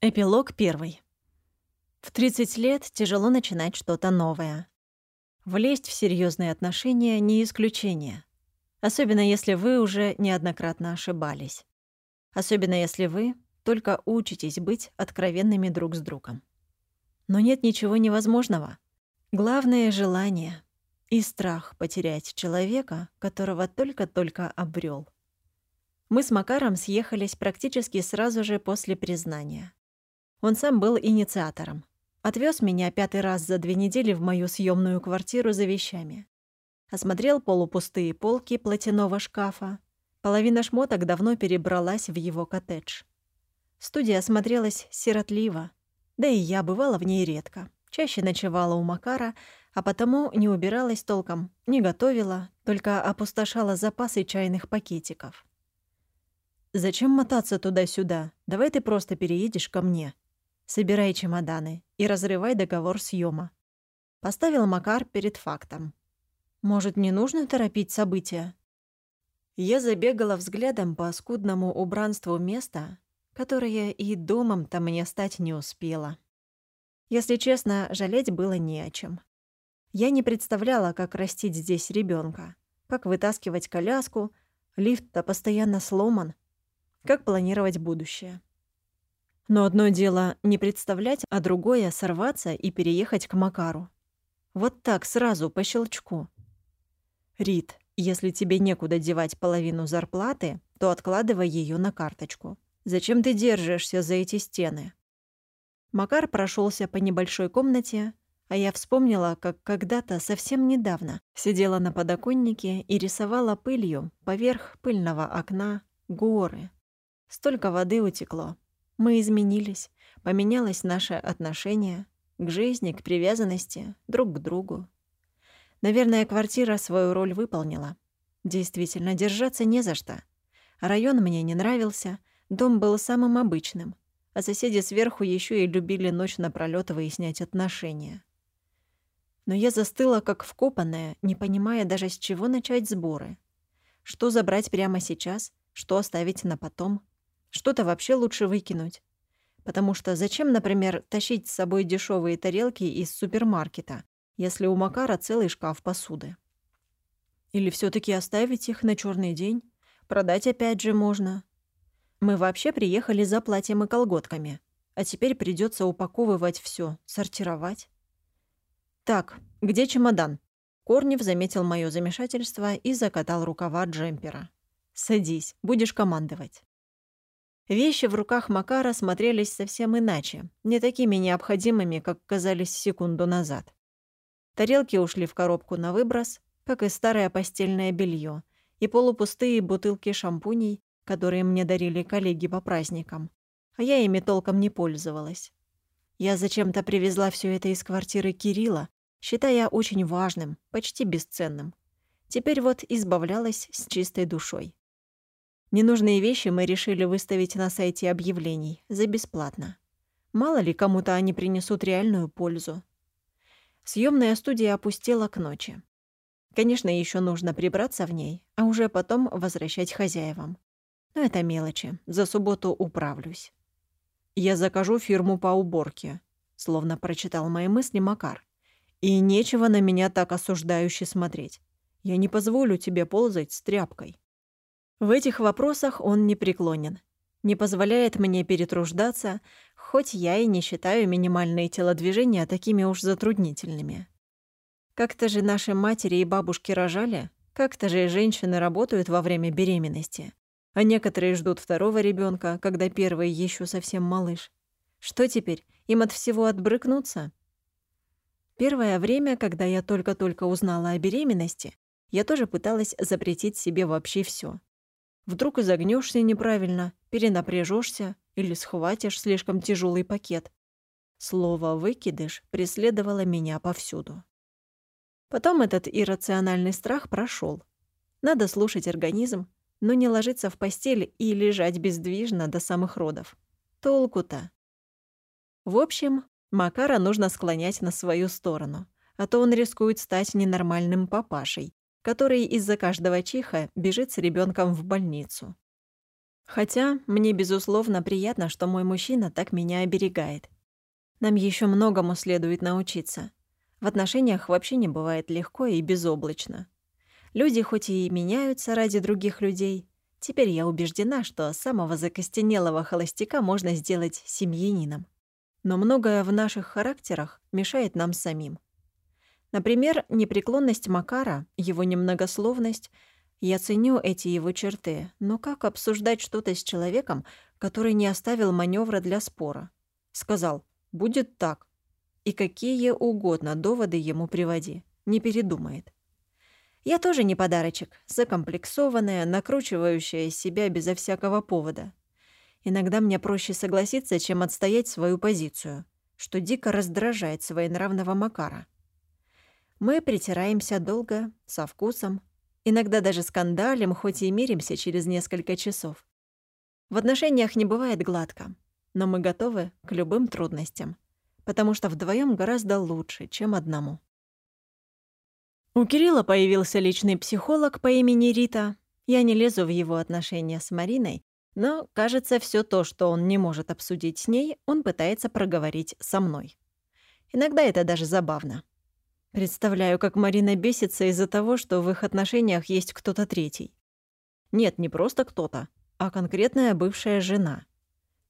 Эпилог первый. В 30 лет тяжело начинать что-то новое. Влезть в серьезные отношения — не исключение. Особенно если вы уже неоднократно ошибались. Особенно если вы только учитесь быть откровенными друг с другом. Но нет ничего невозможного. Главное — желание и страх потерять человека, которого только-только обрел. Мы с Макаром съехались практически сразу же после признания — он сам был инициатором. Отвез меня пятый раз за две недели в мою съемную квартиру за вещами. Осмотрел полупустые полки платяного шкафа. Половина шмоток давно перебралась в его коттедж. Студия смотрелась сиротливо. Да и я бывала в ней редко. Чаще ночевала у Макара, а потому не убиралась толком, не готовила, только опустошала запасы чайных пакетиков. «Зачем мотаться туда-сюда? Давай ты просто переедешь ко мне», Собирай чемоданы и разрывай договор съема. Поставил Макар перед фактом. Может, не нужно торопить события? Я забегала взглядом по скудному убранству места, которое и домом-то мне стать не успела. Если честно, жалеть было не о чем. Я не представляла, как растить здесь ребенка, как вытаскивать коляску, лифт-то постоянно сломан, как планировать будущее. Но одно дело не представлять, а другое — сорваться и переехать к Макару. Вот так, сразу, по щелчку. Рит, если тебе некуда девать половину зарплаты, то откладывай ее на карточку. Зачем ты держишься за эти стены? Макар прошелся по небольшой комнате, а я вспомнила, как когда-то совсем недавно сидела на подоконнике и рисовала пылью поверх пыльного окна горы. Столько воды утекло, мы изменились, поменялось наше отношение к жизни, к привязанности, друг к другу. Наверное, квартира свою роль выполнила. Действительно, держаться не за что. Район мне не нравился, дом был самым обычным, а соседи сверху еще и любили ночь напролёт выяснять отношения. Но я застыла как вкопанная, не понимая даже с чего начать сборы. Что забрать прямо сейчас, что оставить на потом — что-то вообще лучше выкинуть. Потому что зачем, например, тащить с собой дешевые тарелки из супермаркета, если у Макара целый шкаф посуды? Или все таки оставить их на черный день? Продать опять же можно. Мы вообще приехали за платьем и колготками, а теперь придется упаковывать все, сортировать. Так, где чемодан? Корнев заметил мое замешательство и закатал рукава джемпера. «Садись, будешь командовать». Вещи в руках Макара смотрелись совсем иначе, не такими необходимыми, как казались секунду назад. Тарелки ушли в коробку на выброс, как и старое постельное белье, и полупустые бутылки шампуней, которые мне дарили коллеги по праздникам, а я ими толком не пользовалась. Я зачем-то привезла все это из квартиры Кирилла, считая очень важным, почти бесценным. Теперь вот избавлялась с чистой душой. Ненужные вещи мы решили выставить на сайте объявлений за бесплатно. Мало ли, кому-то они принесут реальную пользу. Съемная студия опустела к ночи. Конечно, еще нужно прибраться в ней, а уже потом возвращать хозяевам. Но это мелочи, за субботу управлюсь. «Я закажу фирму по уборке», — словно прочитал мои мысли Макар. «И нечего на меня так осуждающе смотреть. Я не позволю тебе ползать с тряпкой». В этих вопросах он не преклонен. Не позволяет мне перетруждаться, хоть я и не считаю минимальные телодвижения такими уж затруднительными. Как-то же наши матери и бабушки рожали, как-то же и женщины работают во время беременности, а некоторые ждут второго ребенка, когда первый еще совсем малыш. Что теперь, им от всего отбрыкнуться? Первое время, когда я только-только узнала о беременности, я тоже пыталась запретить себе вообще все. Вдруг изогнешься неправильно, перенапряжешься или схватишь слишком тяжелый пакет. Слово «выкидыш» преследовало меня повсюду. Потом этот иррациональный страх прошел. Надо слушать организм, но не ложиться в постель и лежать бездвижно до самых родов. Толку-то? В общем, Макара нужно склонять на свою сторону, а то он рискует стать ненормальным папашей, который из-за каждого чиха бежит с ребенком в больницу. Хотя мне, безусловно, приятно, что мой мужчина так меня оберегает. Нам еще многому следует научиться. В отношениях вообще не бывает легко и безоблачно. Люди хоть и меняются ради других людей, теперь я убеждена, что самого закостенелого холостяка можно сделать семьянином. Но многое в наших характерах мешает нам самим. Например, непреклонность Макара, его немногословность — я ценю эти его черты, но как обсуждать что-то с человеком, который не оставил маневра для спора? Сказал «будет так». И какие угодно доводы ему приводи. Не передумает. Я тоже не подарочек, закомплексованная, накручивающая себя безо всякого повода. Иногда мне проще согласиться, чем отстоять свою позицию, что дико раздражает своенравного Макара. Мы притираемся долго, со вкусом, Иногда даже скандалим, хоть и миримся через несколько часов. В отношениях не бывает гладко, но мы готовы к любым трудностям, потому что вдвоем гораздо лучше, чем одному. У Кирилла появился личный психолог по имени Рита. Я не лезу в его отношения с Мариной, но, кажется, все то, что он не может обсудить с ней, он пытается проговорить со мной. Иногда это даже забавно. Представляю, как Марина бесится из-за того, что в их отношениях есть кто-то третий. Нет, не просто кто-то, а конкретная бывшая жена.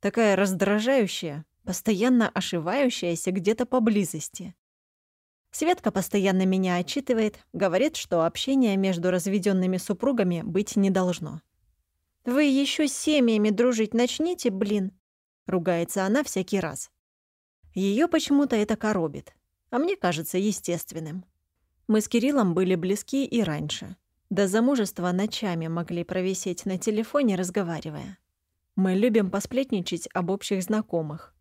Такая раздражающая, постоянно ошивающаяся где-то поблизости. Светка постоянно меня отчитывает, говорит, что общение между разведенными супругами быть не должно. «Вы еще с семьями дружить начните, блин!» — ругается она всякий раз. Ее почему-то это коробит а мне кажется естественным. Мы с Кириллом были близки и раньше. До замужества ночами могли провисеть на телефоне, разговаривая. Мы любим посплетничать об общих знакомых.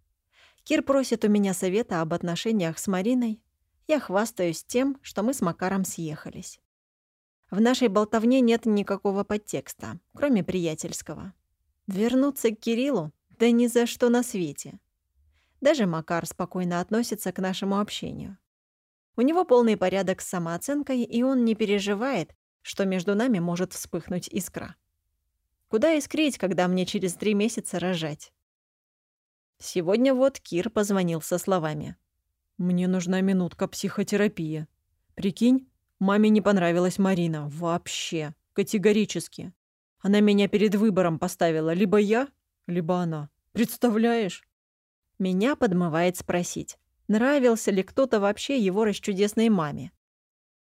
Кир просит у меня совета об отношениях с Мариной. Я хвастаюсь тем, что мы с Макаром съехались. В нашей болтовне нет никакого подтекста, кроме приятельского. Вернуться к Кириллу? Да ни за что на свете. Даже Макар спокойно относится к нашему общению. У него полный порядок с самооценкой, и он не переживает, что между нами может вспыхнуть искра. Куда искрить, когда мне через три месяца рожать? Сегодня вот Кир позвонил со словами. «Мне нужна минутка психотерапии. Прикинь, маме не понравилась Марина. Вообще. Категорически. Она меня перед выбором поставила. Либо я, либо она. Представляешь? Меня подмывает спросить, нравился ли кто-то вообще его расчудесной маме.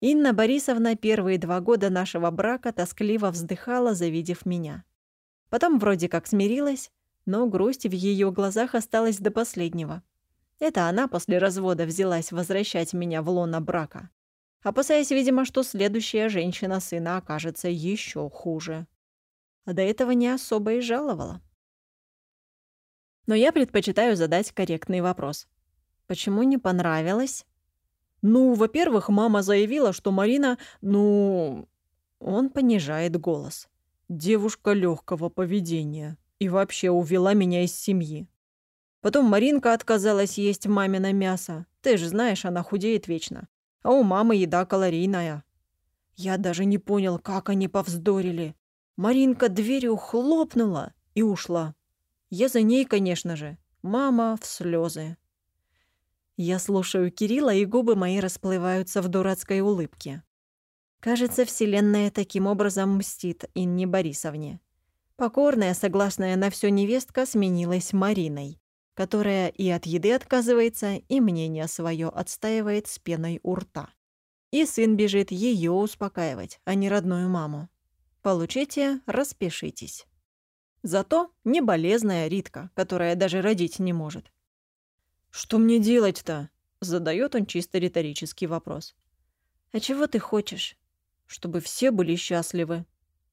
Инна Борисовна первые два года нашего брака тоскливо вздыхала, завидев меня. Потом вроде как смирилась, но грусть в ее глазах осталась до последнего. Это она после развода взялась возвращать меня в лоно брака. Опасаясь, видимо, что следующая женщина сына окажется еще хуже. А до этого не особо и жаловала. Но я предпочитаю задать корректный вопрос. Почему не понравилось? Ну, во-первых, мама заявила, что Марина, ну... Он понижает голос. Девушка легкого поведения. И вообще увела меня из семьи. Потом Маринка отказалась есть мамино мясо. Ты же знаешь, она худеет вечно. А у мамы еда калорийная. Я даже не понял, как они повздорили. Маринка дверью хлопнула и ушла. Я за ней, конечно же. Мама в слезы. Я слушаю Кирилла, и губы мои расплываются в дурацкой улыбке. Кажется, Вселенная таким образом мстит Инне Борисовне. Покорная, согласная на все невестка сменилась Мариной, которая и от еды отказывается, и мнение свое отстаивает с пеной у рта. И сын бежит ее успокаивать, а не родную маму. Получите, распишитесь. Зато не болезная Ритка, которая даже родить не может. «Что мне делать-то?» — задает он чисто риторический вопрос. «А чего ты хочешь?» «Чтобы все были счастливы».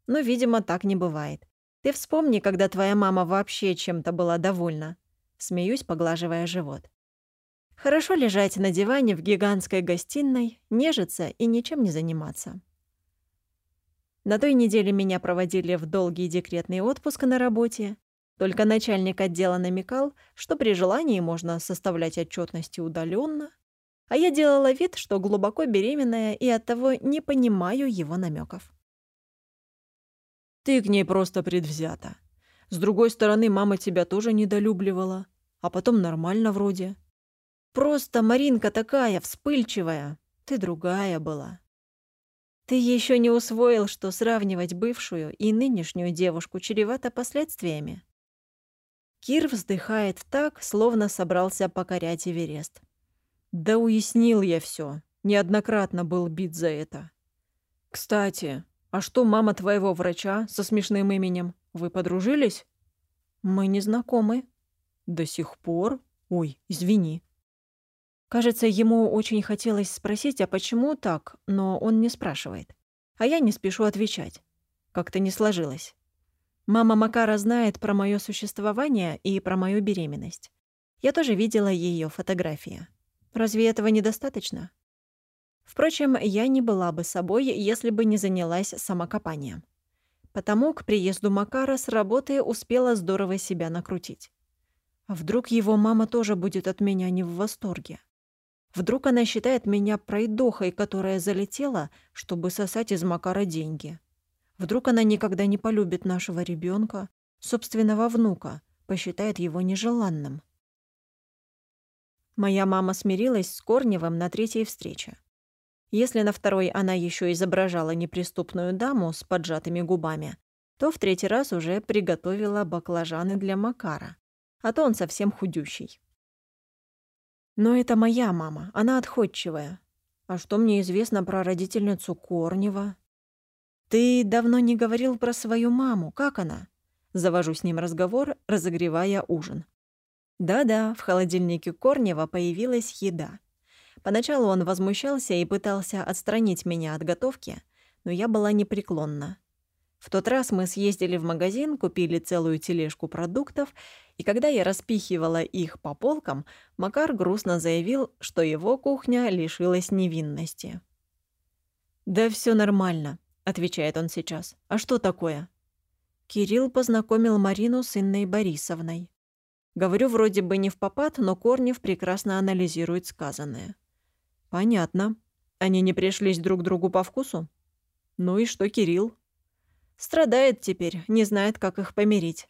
Но, видимо, так не бывает. Ты вспомни, когда твоя мама вообще чем-то была довольна. Смеюсь, поглаживая живот. Хорошо лежать на диване в гигантской гостиной, нежиться и ничем не заниматься. На той неделе меня проводили в долгий декретный отпуск на работе. Только начальник отдела намекал, что при желании можно составлять отчетности удаленно, а я делала вид, что глубоко беременная и оттого не понимаю его намеков. «Ты к ней просто предвзята. С другой стороны, мама тебя тоже недолюбливала, а потом нормально вроде. Просто Маринка такая, вспыльчивая. Ты другая была. Ты еще не усвоил, что сравнивать бывшую и нынешнюю девушку чревато последствиями. Кир вздыхает так, словно собрался покорять Эверест. Да уяснил я все. Неоднократно был бит за это. Кстати, а что мама твоего врача со смешным именем? Вы подружились? Мы не знакомы. До сих пор? Ой, извини. Кажется, ему очень хотелось спросить, а почему так, но он не спрашивает. А я не спешу отвечать. Как-то не сложилось. Мама Макара знает про мое существование и про мою беременность. Я тоже видела ее фотографии. Разве этого недостаточно? Впрочем, я не была бы собой, если бы не занялась самокопанием. Потому к приезду Макара с работы успела здорово себя накрутить. А вдруг его мама тоже будет от меня не в восторге? Вдруг она считает меня пройдохой, которая залетела, чтобы сосать из Макара деньги. Вдруг она никогда не полюбит нашего ребенка, собственного внука, посчитает его нежеланным. Моя мама смирилась с Корневым на третьей встрече. Если на второй она еще изображала неприступную даму с поджатыми губами, то в третий раз уже приготовила баклажаны для Макара, а то он совсем худющий. Но это моя мама, она отходчивая. А что мне известно про родительницу Корнева? Ты давно не говорил про свою маму, как она? Завожу с ним разговор, разогревая ужин. Да-да, в холодильнике Корнева появилась еда. Поначалу он возмущался и пытался отстранить меня от готовки, но я была непреклонна. В тот раз мы съездили в магазин, купили целую тележку продуктов, и когда я распихивала их по полкам, Макар грустно заявил, что его кухня лишилась невинности. «Да все нормально», — отвечает он сейчас. «А что такое?» Кирилл познакомил Марину с Инной Борисовной. Говорю вроде бы не в попад, но Корнев прекрасно анализирует сказанное. «Понятно. Они не пришлись друг другу по вкусу? Ну и что Кирилл?» Страдает теперь, не знает, как их помирить.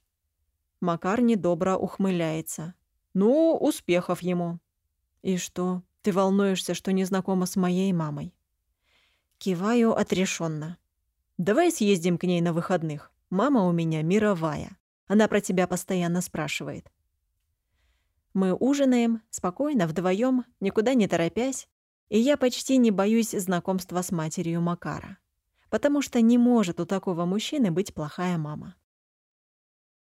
Макар недобро ухмыляется. Ну, успехов ему. И что, ты волнуешься, что не знакома с моей мамой? Киваю отрешенно. Давай съездим к ней на выходных. Мама у меня мировая. Она про тебя постоянно спрашивает. Мы ужинаем, спокойно, вдвоем, никуда не торопясь, и я почти не боюсь знакомства с матерью Макара потому что не может у такого мужчины быть плохая мама.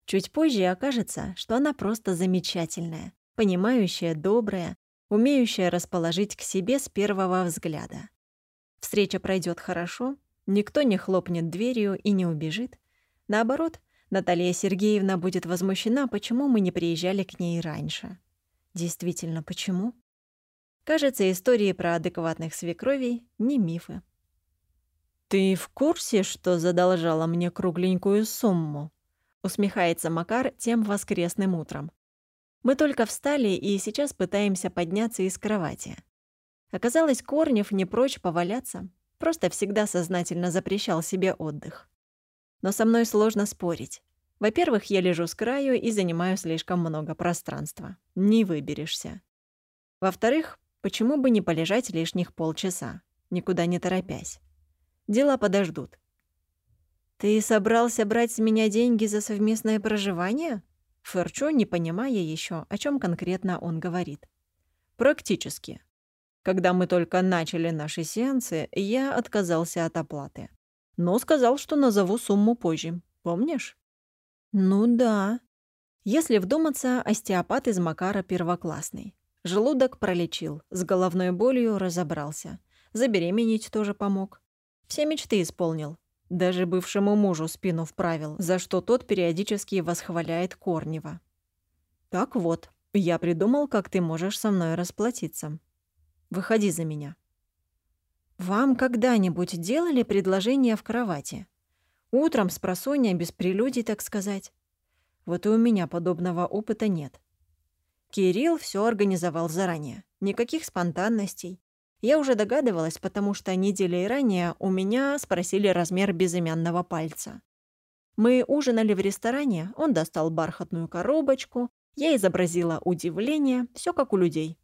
Чуть позже окажется, что она просто замечательная, понимающая, добрая, умеющая расположить к себе с первого взгляда. Встреча пройдет хорошо, никто не хлопнет дверью и не убежит. Наоборот, Наталья Сергеевна будет возмущена, почему мы не приезжали к ней раньше. Действительно, почему? Кажется, истории про адекватных свекровей — не мифы. «Ты в курсе, что задолжала мне кругленькую сумму?» Усмехается Макар тем воскресным утром. Мы только встали и сейчас пытаемся подняться из кровати. Оказалось, Корнев не прочь поваляться, просто всегда сознательно запрещал себе отдых. Но со мной сложно спорить. Во-первых, я лежу с краю и занимаю слишком много пространства. Не выберешься. Во-вторых, почему бы не полежать лишних полчаса, никуда не торопясь? Дела подождут. «Ты собрался брать с меня деньги за совместное проживание?» Ферчо, не понимая еще, о чем конкретно он говорит. «Практически. Когда мы только начали наши сеансы, я отказался от оплаты. Но сказал, что назову сумму позже. Помнишь?» «Ну да». Если вдуматься, остеопат из Макара первоклассный. Желудок пролечил, с головной болью разобрался. Забеременеть тоже помог. Все мечты исполнил. Даже бывшему мужу спину вправил, за что тот периодически восхваляет Корнева. Так вот, я придумал, как ты можешь со мной расплатиться. Выходи за меня. Вам когда-нибудь делали предложение в кровати? Утром с просонья, без прелюдий, так сказать? Вот и у меня подобного опыта нет. Кирилл все организовал заранее. Никаких спонтанностей. Я уже догадывалась, потому что неделей ранее у меня спросили размер безымянного пальца. Мы ужинали в ресторане, он достал бархатную коробочку, я изобразила удивление, все как у людей.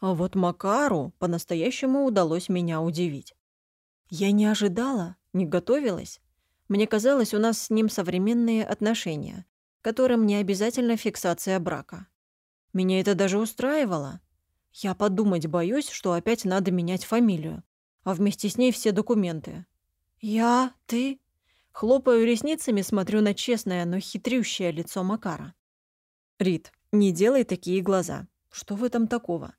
А вот Макару по-настоящему удалось меня удивить. Я не ожидала, не готовилась. Мне казалось, у нас с ним современные отношения, которым не обязательно фиксация брака. Меня это даже устраивало. Я подумать боюсь, что опять надо менять фамилию, а вместе с ней все документы. Я, ты, Хлопаю ресницами, смотрю на честное, но хитрющее лицо Макара. «Рит, не делай такие глаза. Что в этом такого?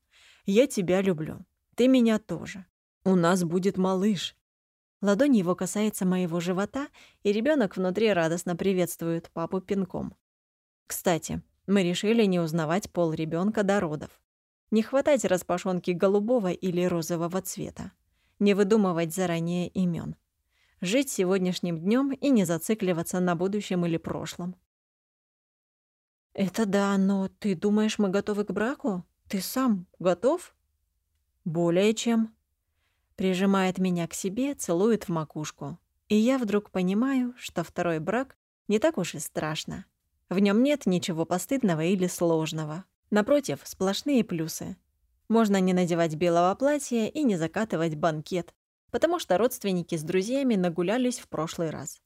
Я тебя люблю. Ты меня тоже. У нас будет малыш». Ладонь его касается моего живота, и ребенок внутри радостно приветствует папу пинком. Кстати, мы решили не узнавать пол ребенка до родов. Не хватать распашонки голубого или розового цвета. Не выдумывать заранее имен жить сегодняшним днем и не зацикливаться на будущем или прошлом. «Это да, но ты думаешь, мы готовы к браку? Ты сам готов?» «Более чем». Прижимает меня к себе, целует в макушку. И я вдруг понимаю, что второй брак не так уж и страшно. В нем нет ничего постыдного или сложного. Напротив, сплошные плюсы. Можно не надевать белого платья и не закатывать банкет, потому что родственники с друзьями нагулялись в прошлый раз.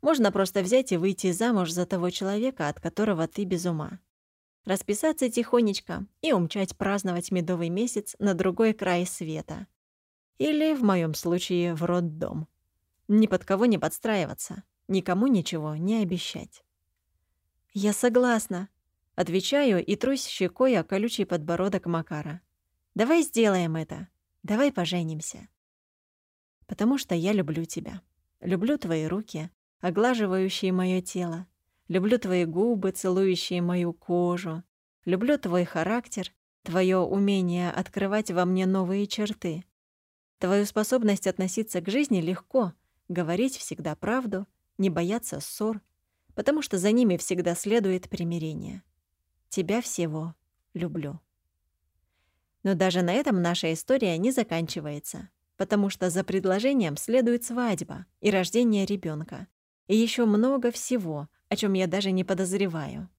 Можно просто взять и выйти замуж за того человека, от которого ты без ума. Расписаться тихонечко и умчать праздновать медовый месяц на другой край света. Или, в моем случае, в роддом. Ни под кого не подстраиваться, никому ничего не обещать. «Я согласна», — отвечаю и трусь щекой о колючий подбородок Макара. «Давай сделаем это. Давай поженимся» потому что я люблю тебя. Люблю твои руки, оглаживающие моё тело. Люблю твои губы, целующие мою кожу. Люблю твой характер, твое умение открывать во мне новые черты. Твою способность относиться к жизни легко, говорить всегда правду, не бояться ссор, потому что за ними всегда следует примирение. Тебя всего люблю. Но даже на этом наша история не заканчивается потому что за предложением следует свадьба и рождение ребенка, и еще много всего, о чем я даже не подозреваю.